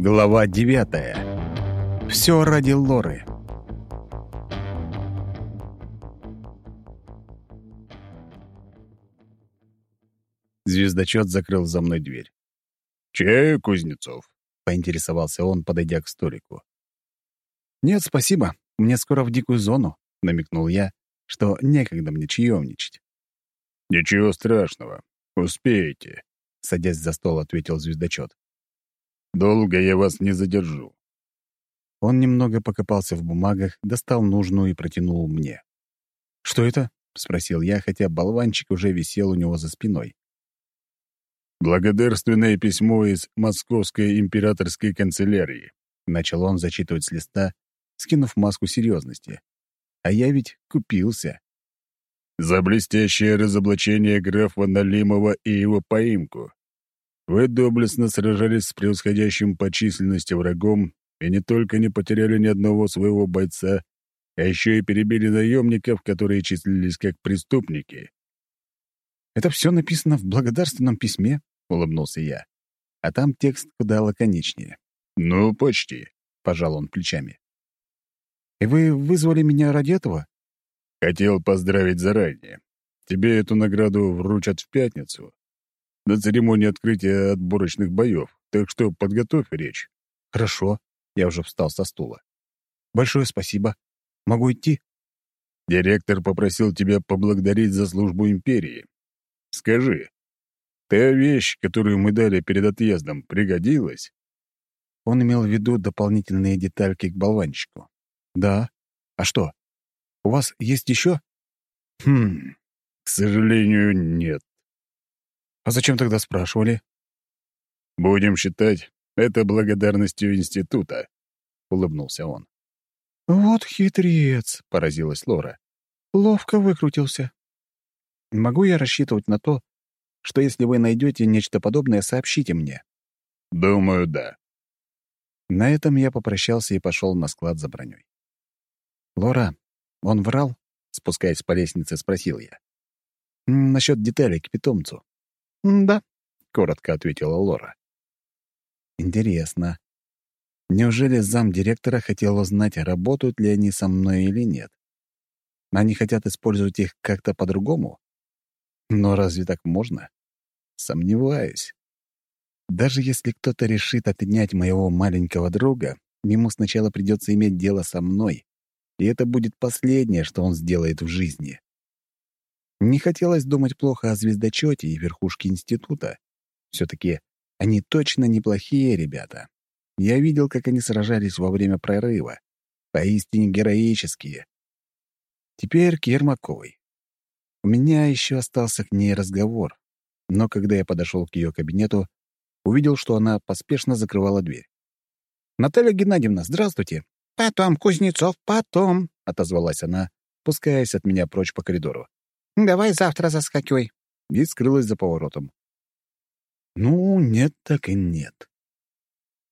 Глава девятая. Все ради Лоры. Звездочет закрыл за мной дверь. «Чаю, Кузнецов?» — поинтересовался он, подойдя к столику. «Нет, спасибо. Мне скоро в дикую зону», — намекнул я, что некогда мне чаевничать. «Ничего страшного. Успеете», — садясь за стол, ответил звездочет. Долго я вас не задержу». Он немного покопался в бумагах, достал нужную и протянул мне. «Что это?» — спросил я, хотя болванчик уже висел у него за спиной. «Благодарственное письмо из Московской императорской канцелярии», — начал он зачитывать с листа, скинув маску серьезности. «А я ведь купился». «За блестящее разоблачение графа Налимова и его поимку. Вы доблестно сражались с превосходящим по численности врагом и не только не потеряли ни одного своего бойца, а еще и перебили наемников, которые числились как преступники. «Это все написано в благодарственном письме», — улыбнулся я. А там текст куда лаконичнее. «Ну, почти», — пожал он плечами. «И вы вызвали меня ради этого?» «Хотел поздравить заранее. Тебе эту награду вручат в пятницу на церемонии открытия отборочных боев, так что подготовь речь». «Хорошо», — я уже встал со стула. «Большое спасибо. Могу идти?» «Директор попросил тебя поблагодарить за службу империи. Скажи, та вещь, которую мы дали перед отъездом, пригодилась?» Он имел в виду дополнительные детальки к болванчику. «Да. А что? У вас есть еще?» «Хм, к сожалению, нет. А зачем тогда спрашивали? Будем считать это благодарностью института, улыбнулся он. Вот хитрец, поразилась Лора. Ловко выкрутился. Могу я рассчитывать на то, что если вы найдете нечто подобное, сообщите мне? Думаю, да. На этом я попрощался и пошел на склад за броней. «Лора, он врал?» — спускаясь по лестнице, спросил я. «Насчет деталей к питомцу». «Да», — коротко ответила Лора. «Интересно. Неужели замдиректора хотел узнать, работают ли они со мной или нет? Они хотят использовать их как-то по-другому? Но разве так можно? Сомневаюсь. Даже если кто-то решит отнять моего маленького друга, ему сначала придется иметь дело со мной, и это будет последнее, что он сделает в жизни. Не хотелось думать плохо о звездочете и верхушке института. Все-таки они точно неплохие ребята. Я видел, как они сражались во время прорыва. Поистине героические. Теперь к Ермаковой. У меня еще остался к ней разговор, но когда я подошел к ее кабинету, увидел, что она поспешно закрывала дверь. «Наталья Геннадьевна, здравствуйте!» «Потом, Кузнецов, потом!» — отозвалась она, пускаясь от меня прочь по коридору. Давай завтра заскакивай». И скрылась за поворотом. Ну, нет так и нет.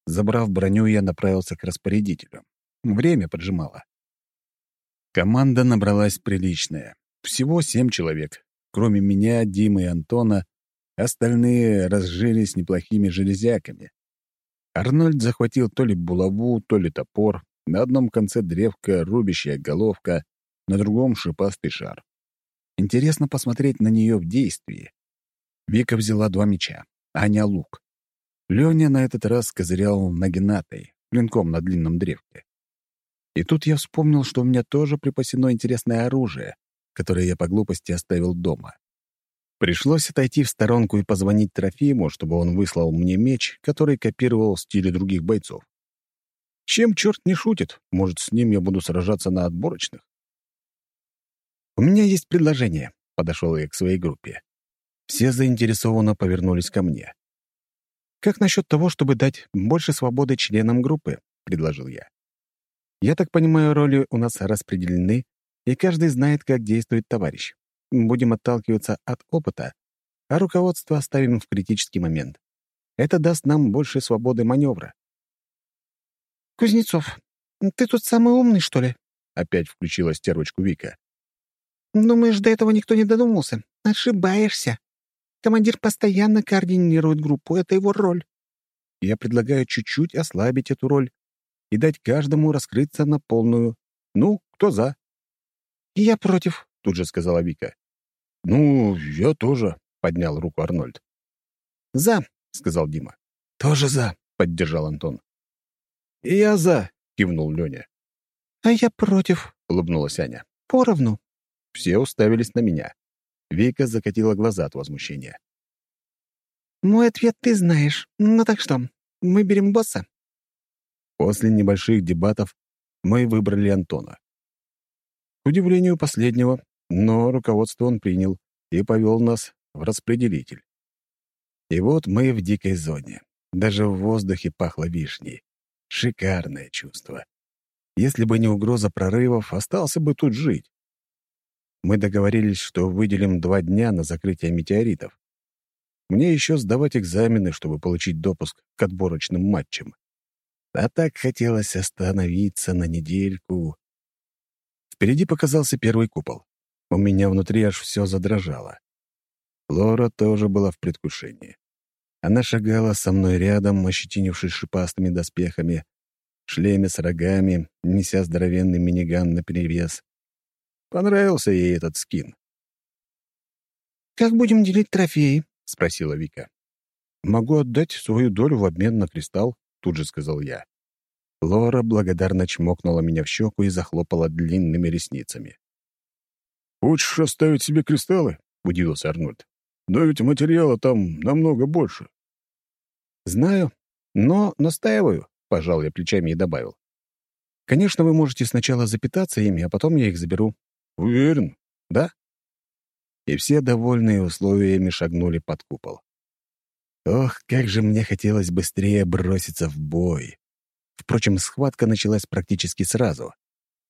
Забрав броню, я направился к распорядителю. Время поджимало. Команда набралась приличная. Всего семь человек. Кроме меня, Димы и Антона, остальные разжились неплохими железяками. Арнольд захватил то ли булаву, то ли топор, на одном конце древка рубящая головка, на другом — шипастый шар. Интересно посмотреть на нее в действии. Вика взяла два меча, Аня — лук. Леня на этот раз козырял нагинатой, клинком на длинном древке. И тут я вспомнил, что у меня тоже припасено интересное оружие, которое я по глупости оставил дома. Пришлось отойти в сторонку и позвонить Трофиму, чтобы он выслал мне меч, который копировал стили других бойцов. Чем черт не шутит, может, с ним я буду сражаться на отборочных? «У меня есть предложение», — подошел я к своей группе. Все заинтересованно повернулись ко мне. «Как насчет того, чтобы дать больше свободы членам группы?» — предложил я. «Я так понимаю, роли у нас распределены, и каждый знает, как действует товарищ. Будем отталкиваться от опыта, а руководство оставим в критический момент. Это даст нам больше свободы маневра». «Кузнецов, ты тут самый умный, что ли?» Опять включила стервочку Вика. Думаешь, до этого никто не додумался? Ошибаешься. Командир постоянно координирует группу, это его роль. я предлагаю чуть-чуть ослабить эту роль и дать каждому раскрыться на полную. Ну, кто за?» «Я против», — тут же сказала Вика. «Ну, я тоже», — поднял руку Арнольд. «За», — сказал Дима. «Тоже за», — поддержал Антон. «И я за», — кивнул Леня. «А я против», — улыбнулась Аня. «Поровну». Все уставились на меня. Вика закатила глаза от возмущения. «Мой ответ ты знаешь. Ну так что, мы берем босса?» После небольших дебатов мы выбрали Антона. К удивлению последнего, но руководство он принял и повел нас в распределитель. И вот мы в дикой зоне. Даже в воздухе пахло вишней. Шикарное чувство. Если бы не угроза прорывов, остался бы тут жить. Мы договорились, что выделим два дня на закрытие метеоритов. Мне еще сдавать экзамены, чтобы получить допуск к отборочным матчам. А так хотелось остановиться на недельку. Впереди показался первый купол. У меня внутри аж все задрожало. Лора тоже была в предвкушении. Она шагала со мной рядом, ощетинившись шипастыми доспехами, шлеме с рогами, неся здоровенный миниган наперевес. Понравился ей этот скин. «Как будем делить трофеи?» — спросила Вика. «Могу отдать свою долю в обмен на кристалл», — тут же сказал я. Лора благодарно чмокнула меня в щеку и захлопала длинными ресницами. «Хочешь оставить себе кристаллы?» — удивился Арнольд. «Но ведь материала там намного больше». «Знаю, но настаиваю», — пожал я плечами и добавил. «Конечно, вы можете сначала запитаться ими, а потом я их заберу». «Уверен?» «Да?» и все довольные условиями шагнули под купол. Ох, как же мне хотелось быстрее броситься в бой. Впрочем, схватка началась практически сразу.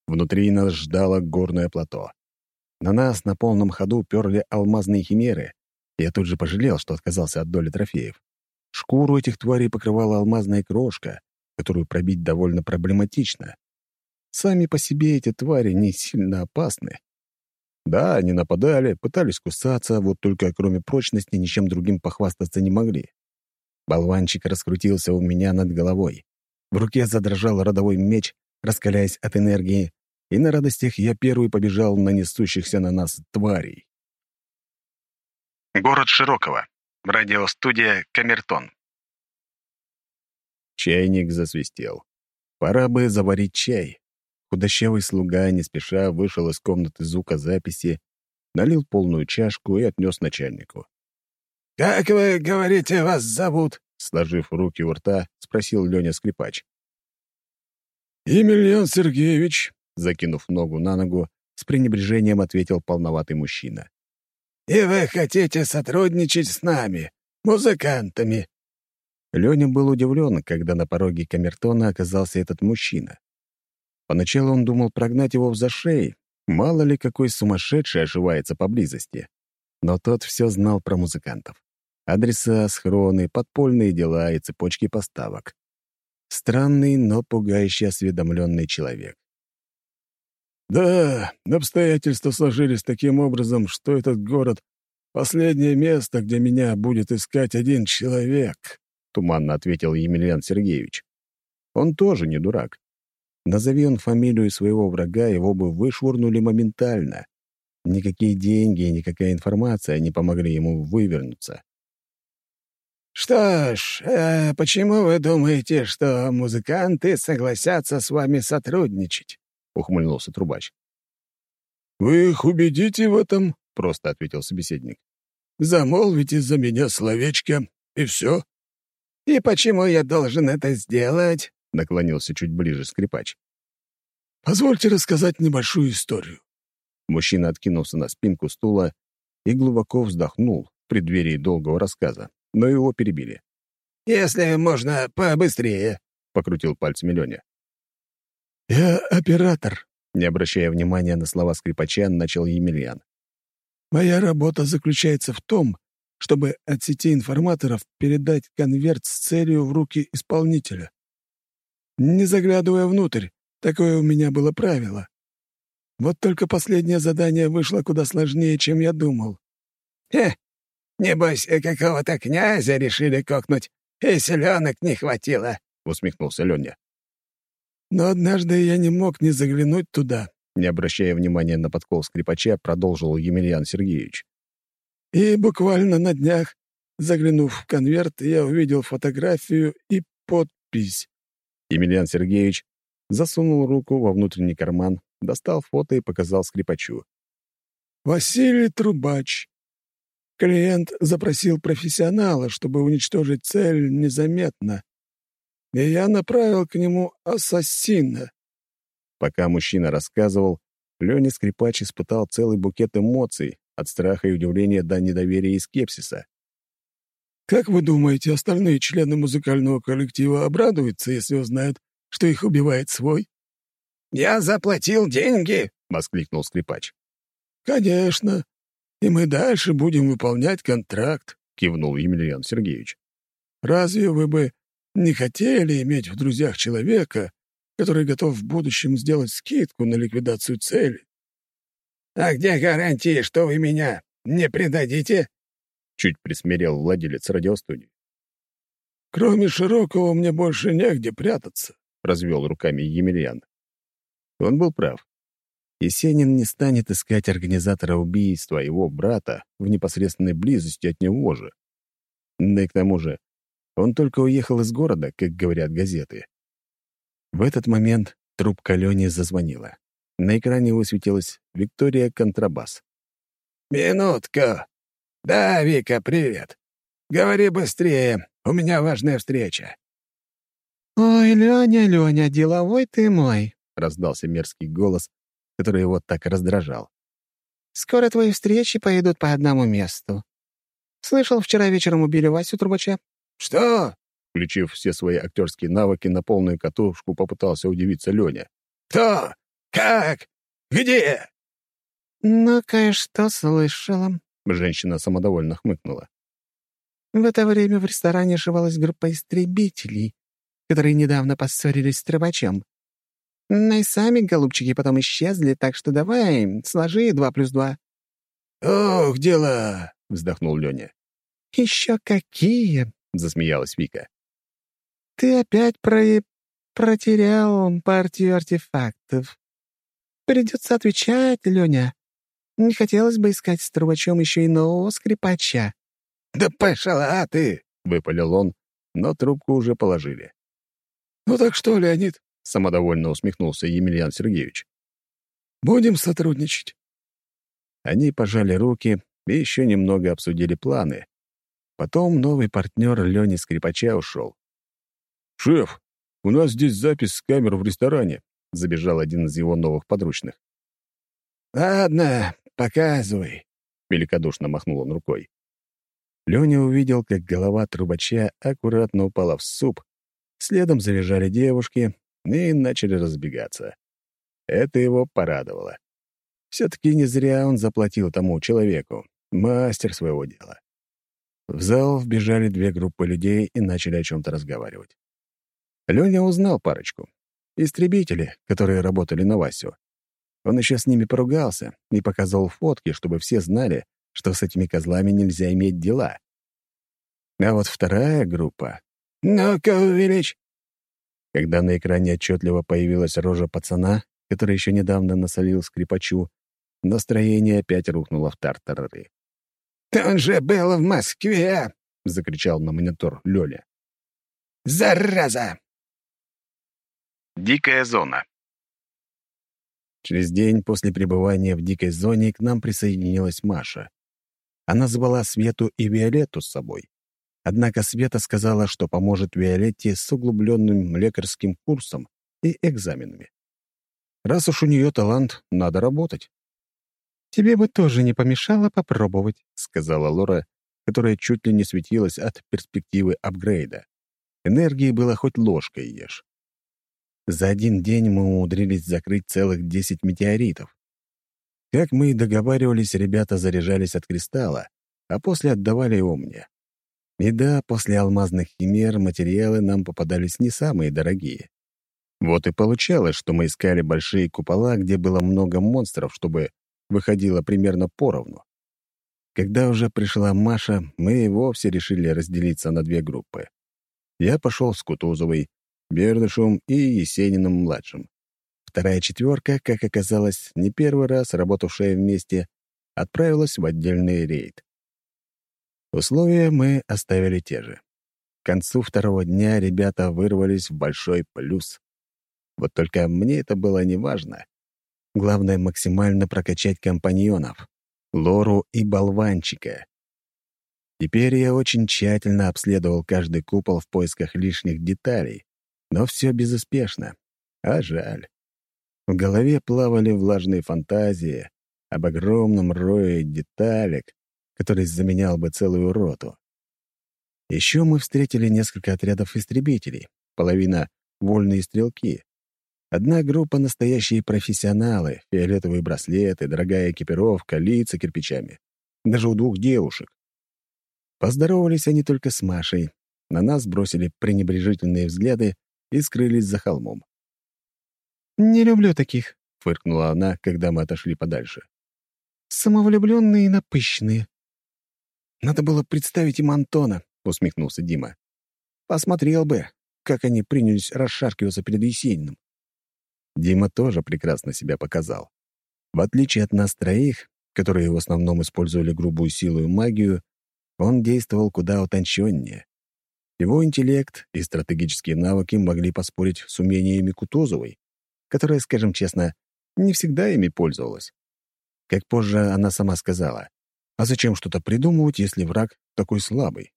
Внутри нас ждало горное плато. На нас на полном ходу перли алмазные химеры. Я тут же пожалел, что отказался от доли трофеев. Шкуру этих тварей покрывала алмазная крошка, которую пробить довольно проблематично. Сами по себе эти твари не сильно опасны. Да, они нападали, пытались кусаться, вот только кроме прочности ничем другим похвастаться не могли. Болванчик раскрутился у меня над головой. В руке задрожал родовой меч, раскаляясь от энергии, и на радостях я первый побежал на несущихся на нас тварей. Город Широкого. Радиостудия «Камертон». Чайник засвистел. Пора бы заварить чай, Худощавый слуга не спеша вышел из комнаты звукозаписи, налил полную чашку и отнес начальнику. «Как вы, говорите, вас зовут?» Сложив руки у рта, спросил Леня Скрипач. «Емельян Сергеевич», закинув ногу на ногу, с пренебрежением ответил полноватый мужчина. «И вы хотите сотрудничать с нами, музыкантами?» Леня был удивлен, когда на пороге камертона оказался этот мужчина. Поначалу он думал прогнать его в зашей, мало ли какой сумасшедший оживается поблизости. Но тот все знал про музыкантов. Адреса, схроны, подпольные дела и цепочки поставок. Странный, но пугающий осведомленный человек. «Да, обстоятельства сложились таким образом, что этот город — последнее место, где меня будет искать один человек», — туманно ответил Емельян Сергеевич. Он тоже не дурак. Назови он фамилию своего врага, его бы вышвырнули моментально. Никакие деньги и никакая информация не помогли ему вывернуться. «Что ж, а почему вы думаете, что музыканты согласятся с вами сотрудничать?» — ухмыльнулся трубач. «Вы их убедите в этом?» — просто ответил собеседник. «Замолвите за меня словечко, и все». «И почему я должен это сделать?» Наклонился чуть ближе скрипач. «Позвольте рассказать небольшую историю». Мужчина откинулся на спинку стула и глубоко вздохнул в преддверии долгого рассказа, но его перебили. «Если можно, побыстрее», — покрутил пальцами Леня. «Я оператор», — не обращая внимания на слова скрипача, начал Емельян. «Моя работа заключается в том, чтобы от сети информаторов передать конверт с целью в руки исполнителя не заглядывая внутрь. Такое у меня было правило. Вот только последнее задание вышло куда сложнее, чем я думал. «Хе, небось, какого-то князя решили кокнуть», и селенок не хватило», — усмехнулся Леня. «Но однажды я не мог не заглянуть туда», — не обращая внимания на подкол скрипача, продолжил Емельян Сергеевич. «И буквально на днях, заглянув в конверт, я увидел фотографию и подпись». Емельян Сергеевич засунул руку во внутренний карман, достал фото и показал скрипачу. «Василий Трубач. Клиент запросил профессионала, чтобы уничтожить цель незаметно. И я направил к нему ассасина». Пока мужчина рассказывал, Леня Скрипач испытал целый букет эмоций, от страха и удивления до недоверия и скепсиса. «Как вы думаете, остальные члены музыкального коллектива обрадуются, если узнают, что их убивает свой?» «Я заплатил деньги!» — воскликнул скрипач. «Конечно. И мы дальше будем выполнять контракт», — кивнул Емельян Сергеевич. «Разве вы бы не хотели иметь в друзьях человека, который готов в будущем сделать скидку на ликвидацию цели?» «А где гарантии, что вы меня не предадите?» Чуть присмирел владелец радиостудии. «Кроме Широкого мне больше негде прятаться», — развел руками Емельян. Он был прав. Есенин не станет искать организатора убийства его брата в непосредственной близости от него же. Да и к тому же, он только уехал из города, как говорят газеты. В этот момент трубка Лёни зазвонила. На экране высветилась Виктория Контрабас. «Минутку. Да, Вика, привет. Говори быстрее, у меня важная встреча». «Ой, Лёня, Лёня, деловой ты мой», — раздался мерзкий голос, который его так раздражал. «Скоро твои встречи пойдут по одному месту. Слышал, вчера вечером убили Васю Трубача?» «Что?» Включив все свои актерские навыки на полную катушку, попытался удивиться Леня. «Кто? Как? Где?» «Ну, кое-что слышала», — женщина самодовольно хмыкнула. «В это время в ресторане ошивалась группа истребителей, которые недавно поссорились с Трубачем. Ну и сами голубчики потом исчезли, так что давай, сложи два плюс два». «Ох, дела!» — вздохнул Леня. «Еще какие!» — засмеялась Вика. «Ты опять про... протерял партию артефактов. Придется отвечать, Леня. Не хотелось бы искать с трубачом еще и нового скрипача». «Да пошла ты!» — выпалил он, но трубку уже положили. «Ну так что, Леонид, самодовольно усмехнулся Емельян Сергеевич. «Будем сотрудничать». Они пожали руки и еще немного обсудили планы. Потом новый партнер Лёни Скрипача ушел. «Шеф, у нас здесь запись с камер в ресторане», — забежал один из его новых подручных. «Ладно, показывай», — великодушно махнул он рукой. Лёня увидел, как голова трубача аккуратно упала в суп, следом завизжали девушки, и начали разбегаться. Это его порадовало. Все-таки не зря он заплатил тому человеку, мастер своего дела. В зал вбежали две группы людей и начали о чем-то разговаривать. Леня узнал парочку. Истребители, которые работали на Васю. Он еще с ними поругался и показывал фотки, чтобы все знали, что с этими козлами нельзя иметь дела. А вот вторая группа... «Ну-ка, увеличь!» Когда на экране отчетливо появилась рожа пацана, который еще недавно насолил скрипачу, настроение опять рухнуло в тартарары. «Он же был в Москве!» — закричал на монитор Лёля. «Зараза!» Дикая зона. Через день после пребывания в дикой зоне к нам присоединилась Маша. Она звала Свету и Виолетту с собой. Однако Света сказала, что поможет Виолетте с углубленным лекарским курсом и экзаменами. Раз уж у нее талант, надо работать. «Тебе бы тоже не помешало попробовать», — сказала Лора, которая чуть ли не светилась от перспективы апгрейда. Энергии было хоть ложкой ешь. За один день мы умудрились закрыть целых десять метеоритов. Как мы и договаривались, ребята заряжались от кристалла, а после отдавали его мне. И да, после алмазных химер материалы нам попадались не самые дорогие. Вот и получалось, что мы искали большие купола, где было много монстров, чтобы выходило примерно поровну. Когда уже пришла Маша, мы и вовсе решили разделиться на две группы. я пошел с Кутузовой, Бердышевым и Есениным-младшим. Вторая четверка, как оказалось, не первый раз работавшая вместе, отправилась в отдельный рейд. Условия мы оставили те же. К концу второго дня ребята вырвались в большой плюс. Вот только мне это было не важно. Главное — максимально прокачать компаньонов, Лору и болванчика. Теперь я очень тщательно обследовал каждый купол в поисках лишних деталей, но все безуспешно. А жаль. В голове плавали влажные фантазии об огромном рое деталек, который заменял бы целую роту. Еще мы встретили несколько отрядов истребителей, половина — вольные стрелки. Одна группа — настоящие профессионалы, фиолетовые браслеты, дорогая экипировка, лица кирпичами. Даже у двух девушек. Поздоровались они только с Машей. На нас бросили пренебрежительные взгляды и скрылись за холмом. «Не люблю таких», — фыркнула она, когда мы отошли подальше. «Самовлюбленные и напыщенные». «Надо было представить им Антона», — усмехнулся Дима. «Посмотрел бы, как они принялись расшаркиваться перед Есениным». Дима тоже прекрасно себя показал. В отличие от нас троих, которые в основном использовали грубую силу и магию, он действовал куда утонченнее. Его интеллект и стратегические навыки могли поспорить с умениями Кутузовой, которая, скажем честно, не всегда ими пользовалась. Как позже она сама сказала, а зачем что-то придумывать, если враг такой слабый?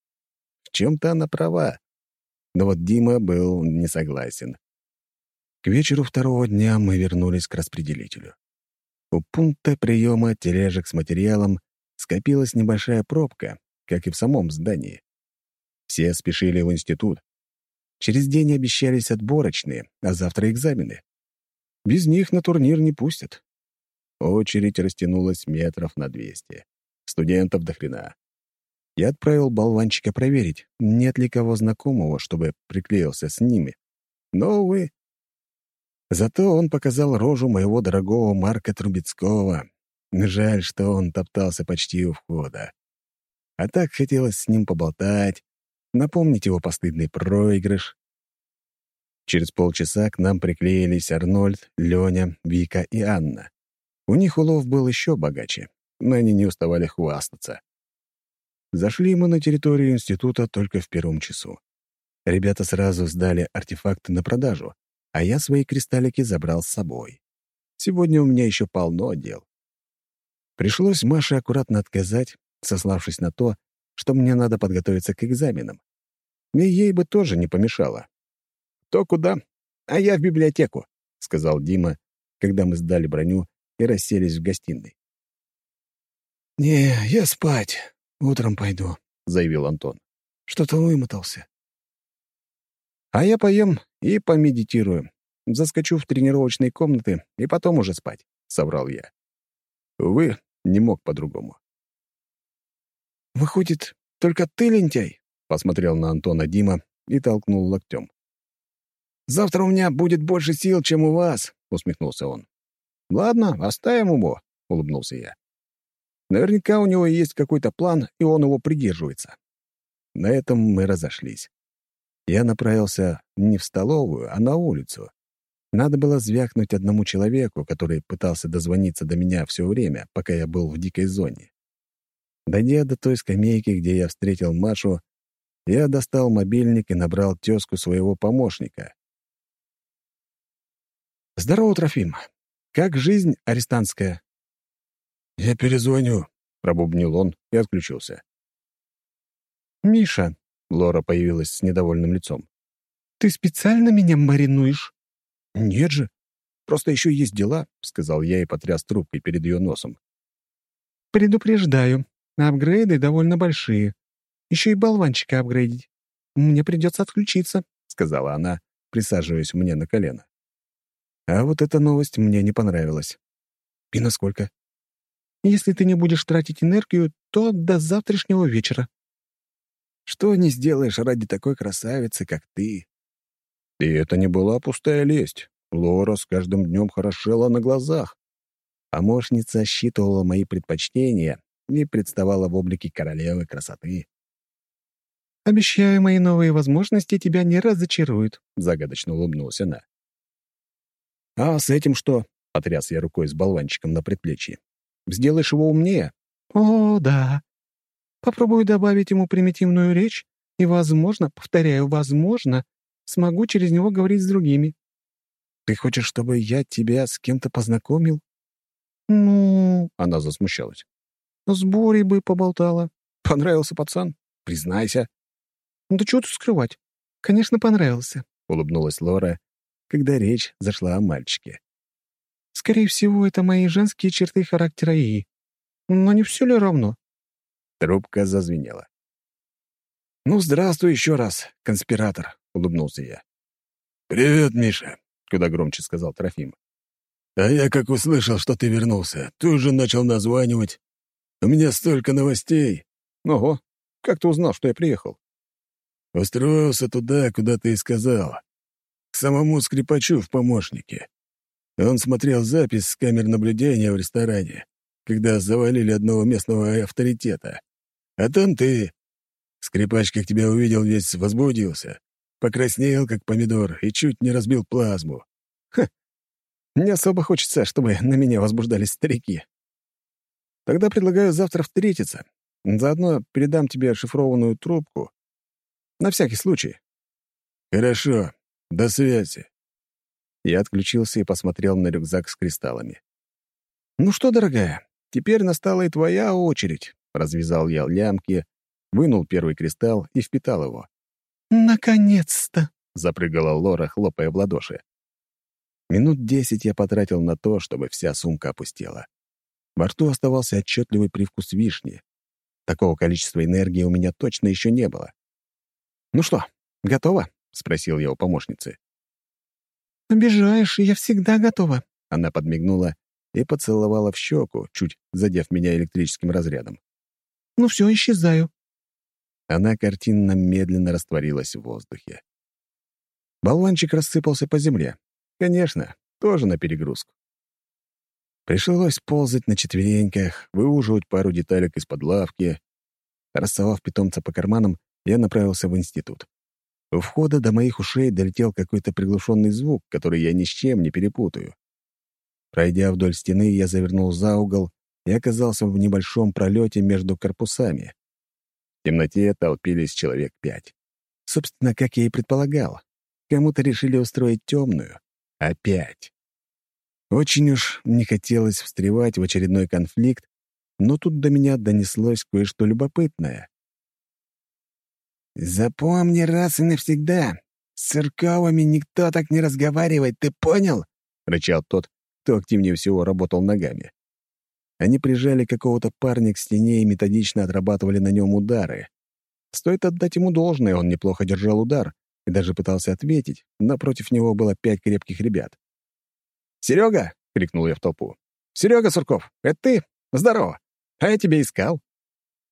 В чем-то она права. Но вот Дима был не согласен. К вечеру второго дня мы вернулись к распределителю. У пункта приема тележек с материалом скопилась небольшая пробка, как и в самом здании. Все спешили в институт. Через день обещались отборочные, а завтра экзамены. Без них на турнир не пустят. Очередь растянулась метров на двести. Студентов до хрена. Я отправил болванчика проверить, нет ли кого знакомого, чтобы приклеился с ними. Но, увы. Зато он показал рожу моего дорогого Марка Трубецкого. Жаль, что он топтался почти у входа. А так хотелось с ним поболтать, напомнить его постыдный проигрыш. Через полчаса к нам приклеились Арнольд, Леня, Вика и Анна. У них улов был еще богаче, но они не уставали хвастаться. Зашли мы на территорию института только в первом часу. Ребята сразу сдали артефакты на продажу, а я свои кристаллики забрал с собой. Сегодня у меня еще полно дел. Пришлось Маше аккуратно отказать, сославшись на то, что мне надо подготовиться к экзаменам. И ей бы тоже не помешало. «То куда? А я в библиотеку», — сказал Дима, когда мы сдали броню и расселись в гостиной. «Не, я спать. Утром пойду», — заявил Антон. «Что-то вымотался». «А я поем и помедитирую. Заскочу в тренировочные комнаты и потом уже спать», — соврал я. Увы, не мог по-другому. «Выходит, только ты лентяй?» — посмотрел на Антона Дима и толкнул локтем. «Завтра у меня будет больше сил, чем у вас», — усмехнулся он. «Ладно, оставим его», — улыбнулся я. «Наверняка у него есть какой-то план, и он его придерживается». На этом мы разошлись. Я направился не в столовую, а на улицу. Надо было звякнуть одному человеку, который пытался дозвониться до меня все время, пока я был в дикой зоне. Дойдя до той скамейки, где я встретил Машу, я достал мобильник и набрал тезку своего помощника. «Здорово, Трофим. Как жизнь арестантская?» «Я перезвоню», — пробубнил он и отключился. «Миша», — Лора появилась с недовольным лицом, — «ты специально меня маринуешь?» «Нет же. Просто еще есть дела», — сказал я и потряс трубкой перед ее носом. «Предупреждаю, Апгрейды довольно большие. Еще и болванчика апгрейдить. Мне придется отключиться», — сказала она, присаживаясь мне на колено. А вот эта новость мне не понравилась. «И насколько?» «Если ты не будешь тратить энергию, то до завтрашнего вечера». «Что не сделаешь ради такой красавицы, как ты?» И это не была пустая лесть. Лора с каждым днем хорошела на глазах. Помощница считывала мои предпочтения и представала в облике королевы красоты. «Обещаю, мои новые возможности тебя не разочаруют», — загадочно улыбнулась она. «А с этим что?» — потряс я рукой с болванчиком на предплечье. «Сделаешь его умнее?» «О, да. Попробую добавить ему примитивную речь, и, возможно, повторяю, возможно, смогу через него говорить с другими». «Ты хочешь, чтобы я тебя с кем-то познакомил?» «Ну...» — она засмущалась. «С Борей бы поболтала. Понравился пацан? Признайся». «Да чего тут скрывать? Конечно, понравился», — улыбнулась Лора, когда речь зашла о мальчике. «Скорее всего, это мои женские черты характера ИИ. Но не все ли равно?» Трубка зазвенела. «Ну, здравствуй еще раз, конспиратор», — улыбнулся я. «Привет, Миша», — куда громче сказал Трофим. «А я, как услышал, что ты вернулся, тут же начал названивать. У меня столько новостей». «Ого, как ты узнал, что я приехал?» «Устроился туда, куда ты и сказал. К самому скрипачу в помощнике. Он смотрел запись с камер наблюдения в ресторане, когда завалили одного местного авторитета. А там ты. Скрипач, как тебя увидел, весь возбудился. Покраснел, как помидор, и чуть не разбил плазму. Ха, не особо хочется, чтобы на меня возбуждались старики. Тогда предлагаю завтра встретиться. Заодно передам тебе шифрованную трубку. На всякий случай. Хорошо. До связи. Я отключился и посмотрел на рюкзак с кристаллами. «Ну что, дорогая, теперь настала и твоя очередь», — развязал я лямки, вынул первый кристалл и впитал его. «Наконец-то!» — запрыгала Лора, хлопая в ладоши. Минут десять я потратил на то, чтобы вся сумка опустела. Во рту оставался отчетливый привкус вишни. Такого количества энергии у меня точно еще не было. «Ну что, готово?» — спросил я у помощницы. «Обижаешь, я всегда готова». Она подмигнула и поцеловала в щеку, чуть задев меня электрическим разрядом. «Ну все, исчезаю». Она картинно медленно растворилась в воздухе. Болванчик рассыпался по земле. Конечно, тоже на перегрузку. Пришлось ползать на четвереньках, выуживать пару деталек из-под лавки. Рассовав питомца по карманам, я направился в институт. У входа до моих ушей долетел какой-то приглушенный звук, который я ни с чем не перепутаю. Пройдя вдоль стены, я завернул за угол и оказался в небольшом пролете между корпусами. В темноте толпились человек пять. Собственно, как я и предполагал. Кому-то решили устроить темную. Опять. Очень уж не хотелось встревать в очередной конфликт, но тут до меня донеслось кое-что любопытное. «Запомни раз и навсегда, с церковами никто так не разговаривает, ты понял?» — рычал тот, кто активнее всего работал ногами. Они прижали какого-то парня к стене и методично отрабатывали на нем удары. Стоит отдать ему должное, он неплохо держал удар и даже пытался ответить. Напротив него было пять крепких ребят. «Серега!» — крикнул я в толпу. «Серега Сурков, это ты? Здорово! А я тебя искал!»